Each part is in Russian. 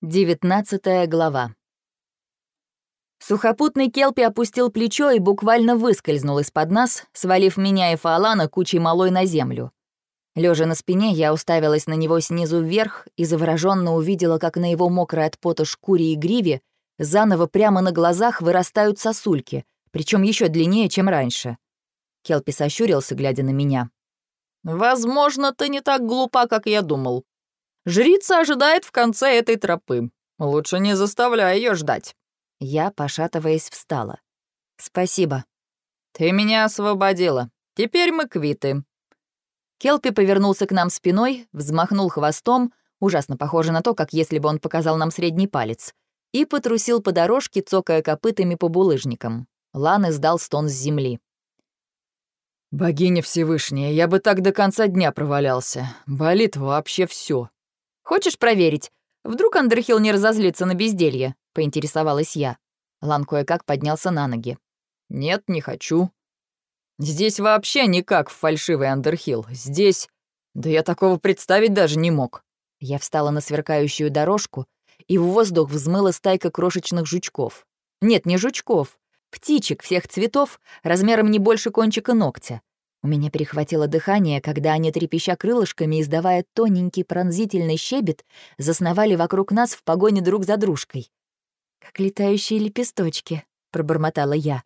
Девятнадцатая глава. Сухопутный Келпи опустил плечо и буквально выскользнул из-под нас, свалив меня и Фаолана кучей малой на землю. Лежа на спине, я уставилась на него снизу вверх и завороженно увидела, как на его мокрой от пота шкуре и гриве заново прямо на глазах вырастают сосульки, причем еще длиннее, чем раньше. Келпи сощурился, глядя на меня. «Возможно, ты не так глупа, как я думал. Жрица ожидает в конце этой тропы. Лучше не заставляй ее ждать». Я, пошатываясь, встала. «Спасибо». «Ты меня освободила. Теперь мы квиты». Келпи повернулся к нам спиной, взмахнул хвостом, ужасно похоже на то, как если бы он показал нам средний палец, и потрусил по дорожке, цокая копытами по булыжникам. Лан издал стон с земли. «Богиня Всевышняя, я бы так до конца дня провалялся. Болит вообще все. «Хочешь проверить? Вдруг Андерхилл не разозлится на безделье?» — поинтересовалась я. Лан кое-как поднялся на ноги. «Нет, не хочу. Здесь вообще никак в фальшивый Андерхилл. Здесь... Да я такого представить даже не мог». Я встала на сверкающую дорожку, и в воздух взмыла стайка крошечных жучков. Нет, не жучков. Птичек всех цветов, размером не больше кончика ногтя. У меня перехватило дыхание, когда они, трепеща крылышками, издавая тоненький пронзительный щебет, засновали вокруг нас в погоне друг за дружкой. «Как летающие лепесточки», — пробормотала я.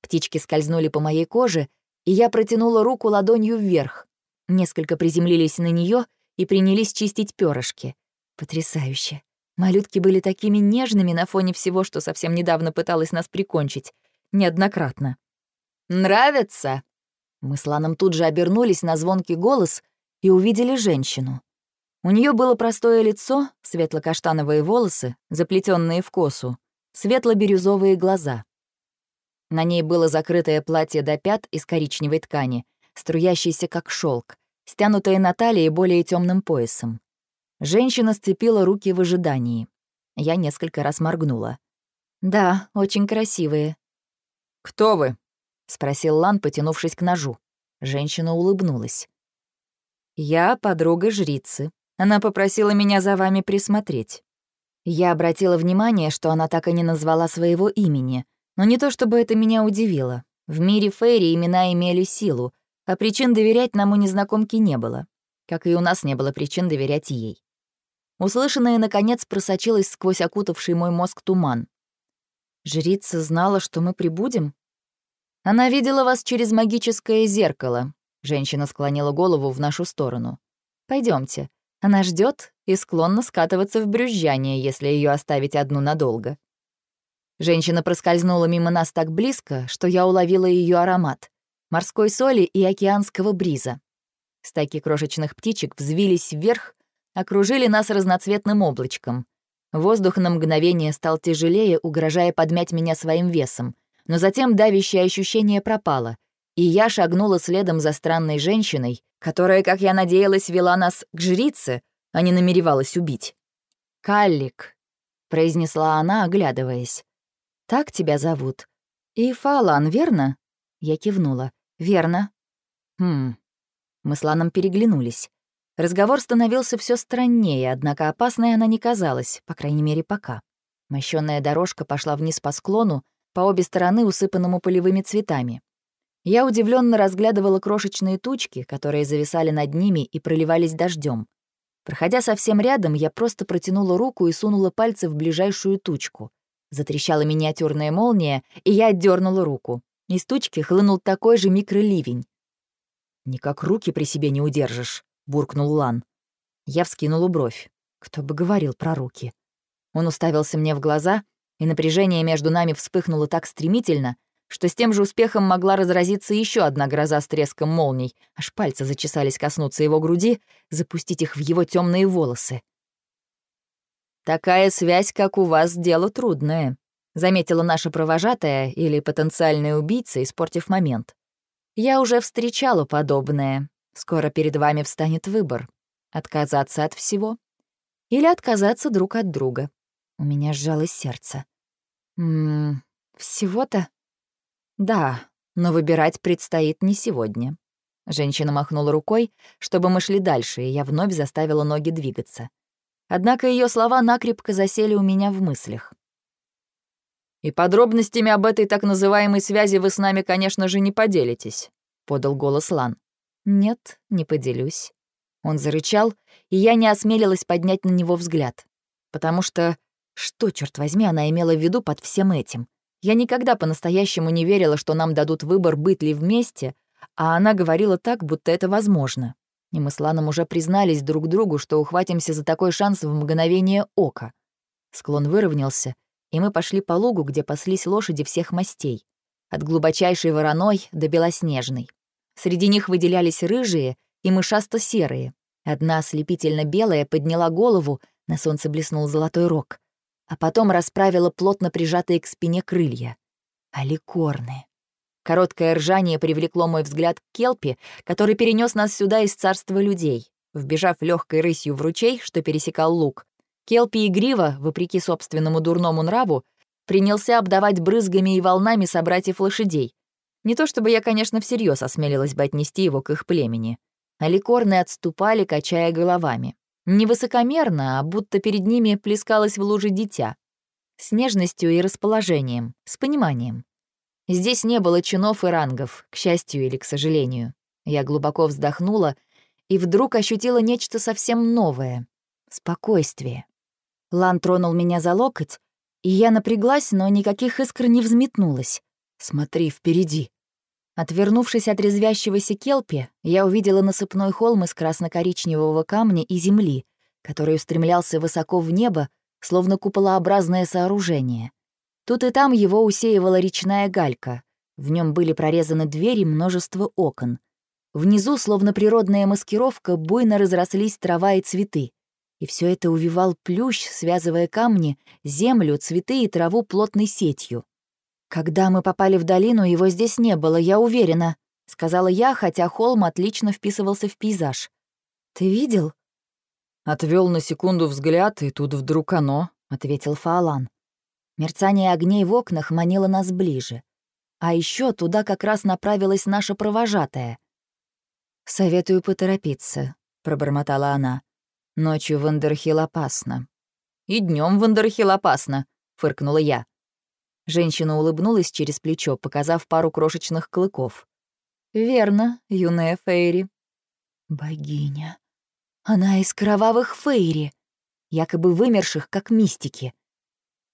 Птички скользнули по моей коже, и я протянула руку ладонью вверх. Несколько приземлились на нее и принялись чистить перышки. Потрясающе. Малютки были такими нежными на фоне всего, что совсем недавно пыталась нас прикончить. Неоднократно. «Нравится?» Мы с Ланом тут же обернулись на звонкий голос и увидели женщину. У нее было простое лицо, светло-каштановые волосы, заплетенные в косу, светло-бирюзовые глаза. На ней было закрытое платье до пят из коричневой ткани, струящееся как шелк, стянутое на талии более темным поясом. Женщина сцепила руки в ожидании. Я несколько раз моргнула. «Да, очень красивые». «Кто вы?» — спросил Лан, потянувшись к ножу. Женщина улыбнулась. «Я подруга жрицы. Она попросила меня за вами присмотреть». Я обратила внимание, что она так и не назвала своего имени, но не то чтобы это меня удивило. В мире Фейри имена имели силу, а причин доверять нам у незнакомки не было, как и у нас не было причин доверять ей. Услышанное, наконец, просочилось сквозь окутавший мой мозг туман. «Жрица знала, что мы прибудем?» «Она видела вас через магическое зеркало», — женщина склонила голову в нашу сторону. Пойдемте. Она ждет и склонна скатываться в брюзжание, если ее оставить одну надолго». Женщина проскользнула мимо нас так близко, что я уловила ее аромат — морской соли и океанского бриза. Стайки крошечных птичек взвились вверх, окружили нас разноцветным облачком. Воздух на мгновение стал тяжелее, угрожая подмять меня своим весом — но затем давящее ощущение пропало, и я шагнула следом за странной женщиной, которая, как я надеялась, вела нас к жрице, а не намеревалась убить. «Каллик», — произнесла она, оглядываясь. «Так тебя зовут. И Фалан, верно?» Я кивнула. «Верно». «Хм». Мы с Ланом переглянулись. Разговор становился все страннее, однако опасной она не казалась, по крайней мере, пока. Мощёная дорожка пошла вниз по склону, по обе стороны усыпанному полевыми цветами. Я удивленно разглядывала крошечные тучки, которые зависали над ними и проливались дождем. Проходя совсем рядом, я просто протянула руку и сунула пальцы в ближайшую тучку. Затрещала миниатюрная молния, и я отдернула руку. Из тучки хлынул такой же микроливень. «Никак руки при себе не удержишь», — буркнул Лан. Я вскинула бровь. Кто бы говорил про руки. Он уставился мне в глаза — и напряжение между нами вспыхнуло так стремительно, что с тем же успехом могла разразиться еще одна гроза с треском молний, аж пальцы зачесались коснуться его груди, запустить их в его темные волосы. «Такая связь, как у вас, дело трудное», — заметила наша провожатая или потенциальная убийца, испортив момент. «Я уже встречала подобное. Скоро перед вами встанет выбор — отказаться от всего или отказаться друг от друга. У меня сжалось сердце. Ммм, всего-то? Да, но выбирать предстоит не сегодня. Женщина махнула рукой, чтобы мы шли дальше, и я вновь заставила ноги двигаться. Однако ее слова накрепко засели у меня в мыслях. «И подробностями об этой так называемой связи вы с нами, конечно же, не поделитесь», — подал голос Лан. «Нет, не поделюсь». Он зарычал, и я не осмелилась поднять на него взгляд. Потому что... Что, черт возьми, она имела в виду под всем этим? Я никогда по-настоящему не верила, что нам дадут выбор, быть ли вместе, а она говорила так, будто это возможно. И мы с Ланом уже признались друг другу, что ухватимся за такой шанс в мгновение ока. Склон выровнялся, и мы пошли по лугу, где паслись лошади всех мастей. От глубочайшей вороной до белоснежной. Среди них выделялись рыжие и мышасто-серые. Одна ослепительно белая подняла голову, на солнце блеснул золотой рог, а потом расправила плотно прижатые к спине крылья. Аликорны. Короткое ржание привлекло мой взгляд к Келпи, который перенес нас сюда из царства людей. Вбежав легкой рысью в ручей, что пересекал луг, Келпи игриво, вопреки собственному дурному нраву, принялся обдавать брызгами и волнами собратьев лошадей. Не то чтобы я, конечно, всерьез осмелилась бы отнести его к их племени. Аликорны отступали, качая головами. Не высокомерно, а будто перед ними плескалось в луже дитя. С нежностью и расположением, с пониманием. Здесь не было чинов и рангов, к счастью или к сожалению. Я глубоко вздохнула и вдруг ощутила нечто совсем новое — спокойствие. Лан тронул меня за локоть, и я напряглась, но никаких искр не взметнулась. «Смотри, впереди!» Отвернувшись от резвящегося келпи, я увидела насыпной холм из красно-коричневого камня и земли, который устремлялся высоко в небо, словно куполообразное сооружение. Тут и там его усеивала речная галька. В нем были прорезаны двери множество окон. Внизу, словно природная маскировка, буйно разрослись трава и цветы. И все это увивал плющ, связывая камни, землю, цветы и траву плотной сетью. «Когда мы попали в долину, его здесь не было, я уверена», — сказала я, хотя холм отлично вписывался в пейзаж. «Ты видел?» Отвел на секунду взгляд, и тут вдруг оно, — ответил Фаолан. Мерцание огней в окнах манило нас ближе. А еще туда как раз направилась наша провожатая. «Советую поторопиться», — пробормотала она. «Ночью в Андерхилл опасно». «И днем в Андерхилл опасно», — фыркнула я. Женщина улыбнулась через плечо, показав пару крошечных клыков. «Верно, юная Фейри». «Богиня. Она из кровавых Фейри, якобы вымерших, как мистики».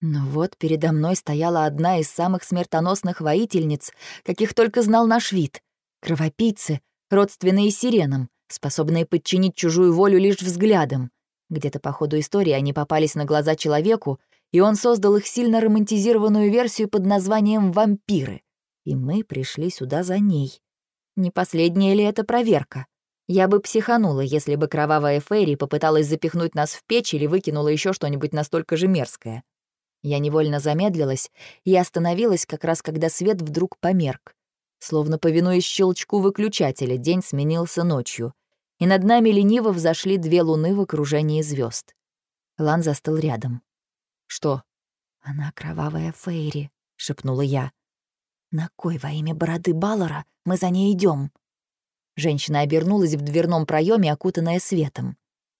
Но вот передо мной стояла одна из самых смертоносных воительниц, каких только знал наш вид. Кровопийцы, родственные сиренам, способные подчинить чужую волю лишь взглядом. Где-то по ходу истории они попались на глаза человеку, и он создал их сильно романтизированную версию под названием «Вампиры». И мы пришли сюда за ней. Не последняя ли это проверка? Я бы психанула, если бы кровавая Фейри попыталась запихнуть нас в печь или выкинула еще что-нибудь настолько же мерзкое. Я невольно замедлилась и остановилась как раз, когда свет вдруг померк. Словно повинуясь щелчку выключателя, день сменился ночью, и над нами лениво взошли две луны в окружении звезд. Лан застыл рядом. «Что?» «Она кровавая Фейри», — шепнула я. «На кой во имя бороды Баллара мы за ней идем? Женщина обернулась в дверном проеме, окутанная светом.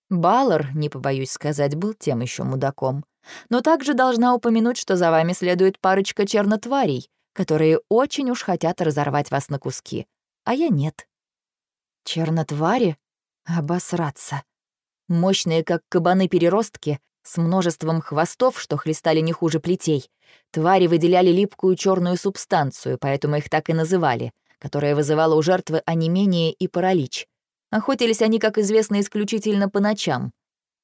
Баллар, не побоюсь сказать, был тем еще мудаком. Но также должна упомянуть, что за вами следует парочка чернотварей, которые очень уж хотят разорвать вас на куски, а я нет. Чернотвари? Обосраться. Мощные, как кабаны-переростки, с множеством хвостов, что хлестали не хуже плетей. Твари выделяли липкую черную субстанцию, поэтому их так и называли, которая вызывала у жертвы онемение и паралич. Охотились они, как известно, исключительно по ночам.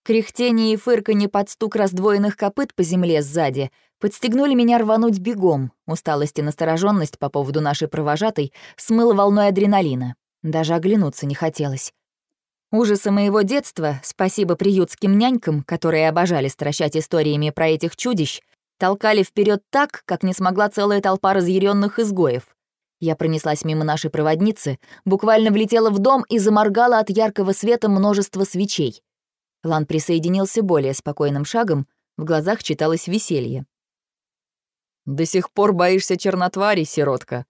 Кряхтение и фырканье под стук раздвоенных копыт по земле сзади подстегнули меня рвануть бегом. Усталость и настороженность по поводу нашей провожатой смыла волной адреналина. Даже оглянуться не хотелось. Ужасы моего детства, спасибо приютским нянькам, которые обожали стращать историями про этих чудищ, толкали вперед так, как не смогла целая толпа разъяренных изгоев. Я пронеслась мимо нашей проводницы, буквально влетела в дом и заморгала от яркого света множество свечей. Лан присоединился более спокойным шагом, в глазах читалось веселье. «До сих пор боишься чернотвари, сиротка?»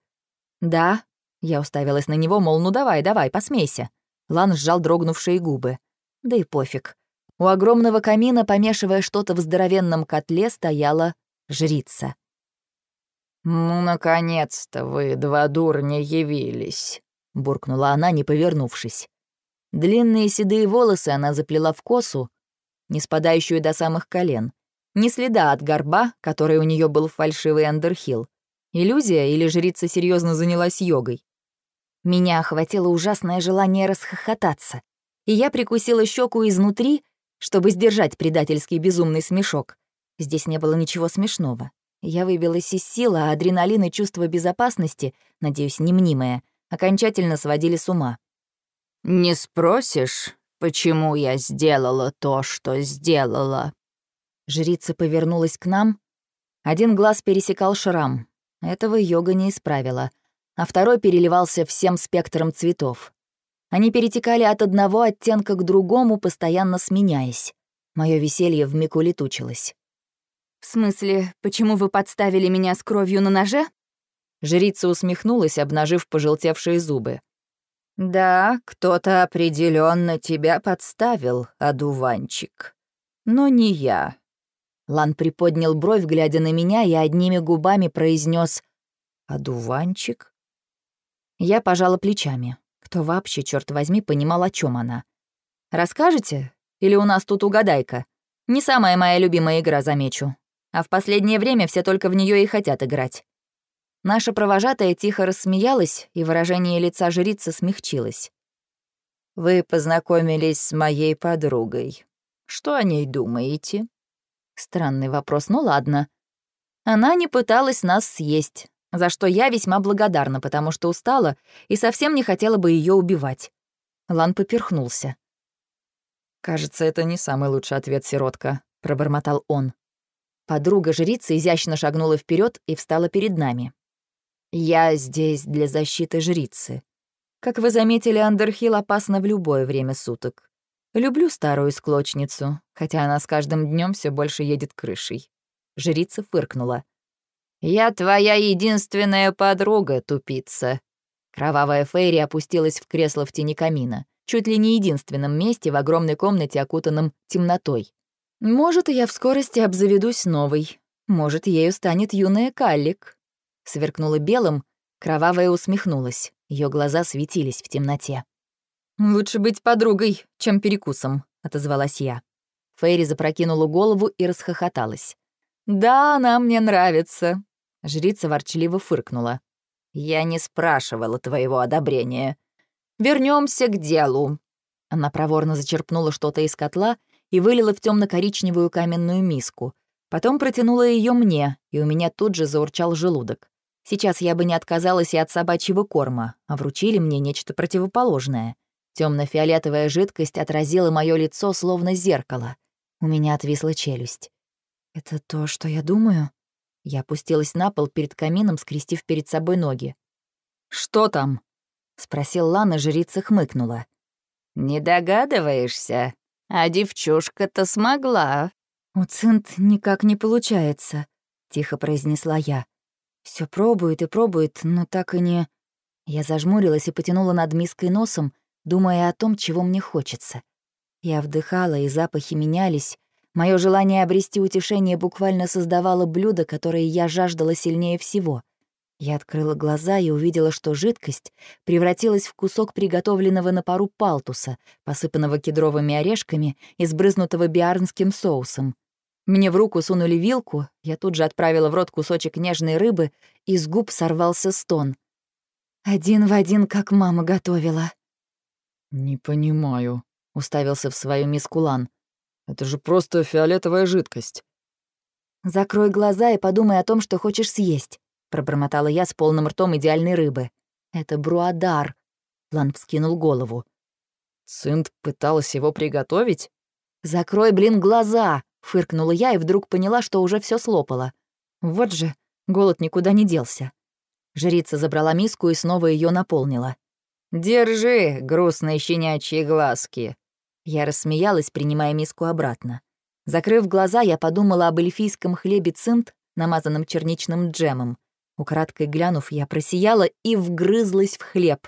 «Да». Я уставилась на него, мол, ну давай, давай, посмейся. Лан сжал дрогнувшие губы. Да и пофиг. У огромного камина, помешивая что-то в здоровенном котле, стояла жрица. «Ну, наконец-то вы, два дурня, явились», — буркнула она, не повернувшись. Длинные седые волосы она заплела в косу, не спадающую до самых колен. Ни следа от горба, который у нее был фальшивый андерхилл. Иллюзия или жрица серьезно занялась йогой? Меня охватило ужасное желание расхохотаться, и я прикусила щеку изнутри, чтобы сдержать предательский безумный смешок. Здесь не было ничего смешного. Я выбилась из сил, а адреналин и чувство безопасности, надеюсь, немнимое, окончательно сводили с ума. «Не спросишь, почему я сделала то, что сделала?» Жрица повернулась к нам. Один глаз пересекал шрам. Этого йога не исправила, а второй переливался всем спектром цветов. Они перетекали от одного оттенка к другому, постоянно сменяясь. Моё веселье вмиг улетучилось. «В смысле, почему вы подставили меня с кровью на ноже?» Жрица усмехнулась, обнажив пожелтевшие зубы. «Да, кто-то определенно тебя подставил, одуванчик. Но не я». Лан приподнял бровь, глядя на меня, и одними губами произнес «Одуванчик?» Я пожала плечами. Кто вообще, черт возьми, понимал, о чем она? Расскажете? Или у нас тут угадайка? Не самая моя любимая игра, замечу. А в последнее время все только в нее и хотят играть. Наша провожатая тихо рассмеялась, и выражение лица жрицы смягчилось. «Вы познакомились с моей подругой. Что о ней думаете?» Странный вопрос, ну ладно. Она не пыталась нас съесть, за что я весьма благодарна, потому что устала и совсем не хотела бы ее убивать. Лан поперхнулся. «Кажется, это не самый лучший ответ, сиротка», — пробормотал он. Подруга жрицы изящно шагнула вперед и встала перед нами. «Я здесь для защиты жрицы. Как вы заметили, Андерхилл опасна в любое время суток. Люблю старую склочницу, хотя она с каждым днем все больше едет крышей». Жрица фыркнула. «Я твоя единственная подруга, тупица». Кровавая Фейри опустилась в кресло в тени камина, чуть ли не единственном месте в огромной комнате, окутанном темнотой. «Может, я в скорости обзаведусь новой. Может, ею станет юная Каллик». Сверкнула белым, кровавая усмехнулась. Ее глаза светились в темноте. «Лучше быть подругой, чем перекусом», — отозвалась я. Фейри запрокинула голову и расхохоталась. «Да, она мне нравится. Жрица ворчливо фыркнула. «Я не спрашивала твоего одобрения. Вернемся к делу». Она проворно зачерпнула что-то из котла и вылила в темно коричневую каменную миску. Потом протянула ее мне, и у меня тут же заурчал желудок. Сейчас я бы не отказалась и от собачьего корма, а вручили мне нечто противоположное. темно фиолетовая жидкость отразила мое лицо, словно зеркало. У меня отвисла челюсть. «Это то, что я думаю?» Я опустилась на пол перед камином, скрестив перед собой ноги. «Что там?» — спросил Лана, жрица хмыкнула. «Не догадываешься? А девчушка-то смогла». «У Цинт никак не получается», — тихо произнесла я. Все пробует и пробует, но так и не...» Я зажмурилась и потянула над миской носом, думая о том, чего мне хочется. Я вдыхала, и запахи менялись, Мое желание обрести утешение буквально создавало блюдо, которое я жаждала сильнее всего. Я открыла глаза и увидела, что жидкость превратилась в кусок приготовленного на пару палтуса, посыпанного кедровыми орешками и сбрызнутого биарнским соусом. Мне в руку сунули вилку, я тут же отправила в рот кусочек нежной рыбы, и с губ сорвался стон. Один в один, как мама готовила. «Не понимаю», — уставился в свою миску Лан. Это же просто фиолетовая жидкость». «Закрой глаза и подумай о том, что хочешь съесть», — пробормотала я с полным ртом идеальной рыбы. «Это бруадар», — Лан вскинул голову. «Цинт пыталась его приготовить?» «Закрой, блин, глаза!» — фыркнула я и вдруг поняла, что уже все слопала. Вот же, голод никуда не делся. Жрица забрала миску и снова ее наполнила. «Держи, грустные щенячьи глазки», я рассмеялась, принимая миску обратно. Закрыв глаза, я подумала об эльфийском хлебе цинт, намазанном черничным джемом. Украдкой глянув, я просияла и вгрызлась в хлеб.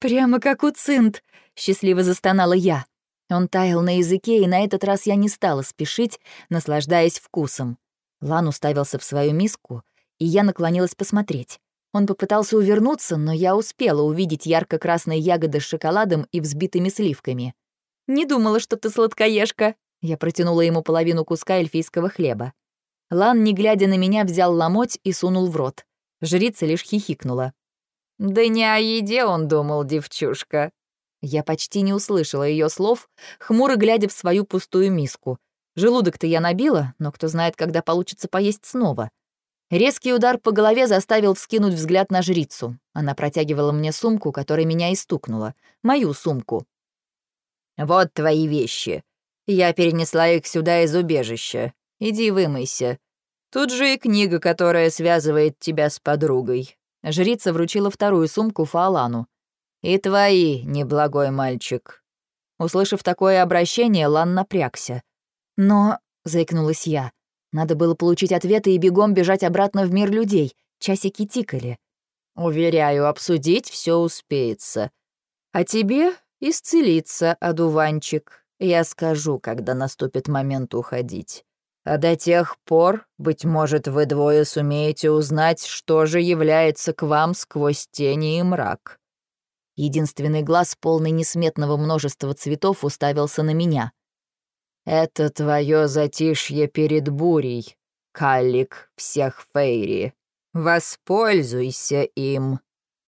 «Прямо как у цинт!» — счастливо застонала я. Он таял на языке, и на этот раз я не стала спешить, наслаждаясь вкусом. Лан уставился в свою миску, и я наклонилась посмотреть. Он попытался увернуться, но я успела увидеть ярко-красные ягоды с шоколадом и взбитыми сливками. «Не думала, что ты сладкоежка», я протянула ему половину куска эльфийского хлеба. Лан, не глядя на меня, взял ломоть и сунул в рот. Жрица лишь хихикнула. «Да не о еде он думал, девчушка». Я почти не услышала ее слов, хмуро глядя в свою пустую миску. Желудок-то я набила, но кто знает, когда получится поесть снова. Резкий удар по голове заставил вскинуть взгляд на жрицу. Она протягивала мне сумку, которая меня и стукнула. Мою сумку. «Вот твои вещи. Я перенесла их сюда из убежища. Иди вымойся. Тут же и книга, которая связывает тебя с подругой». Жрица вручила вторую сумку Фаолану. «И твои, неблагой мальчик». Услышав такое обращение, Лан напрягся. «Но...» — заикнулась я. Надо было получить ответы и бегом бежать обратно в мир людей. Часики тикали. «Уверяю, обсудить все успеется. А тебе исцелиться, одуванчик». Я скажу, когда наступит момент уходить. А до тех пор, быть может, вы двое сумеете узнать, что же является к вам сквозь тени и мрак». Единственный глаз, полный несметного множества цветов, уставился на меня. «Это твое затишье перед бурей, калик всех фейри. Воспользуйся им».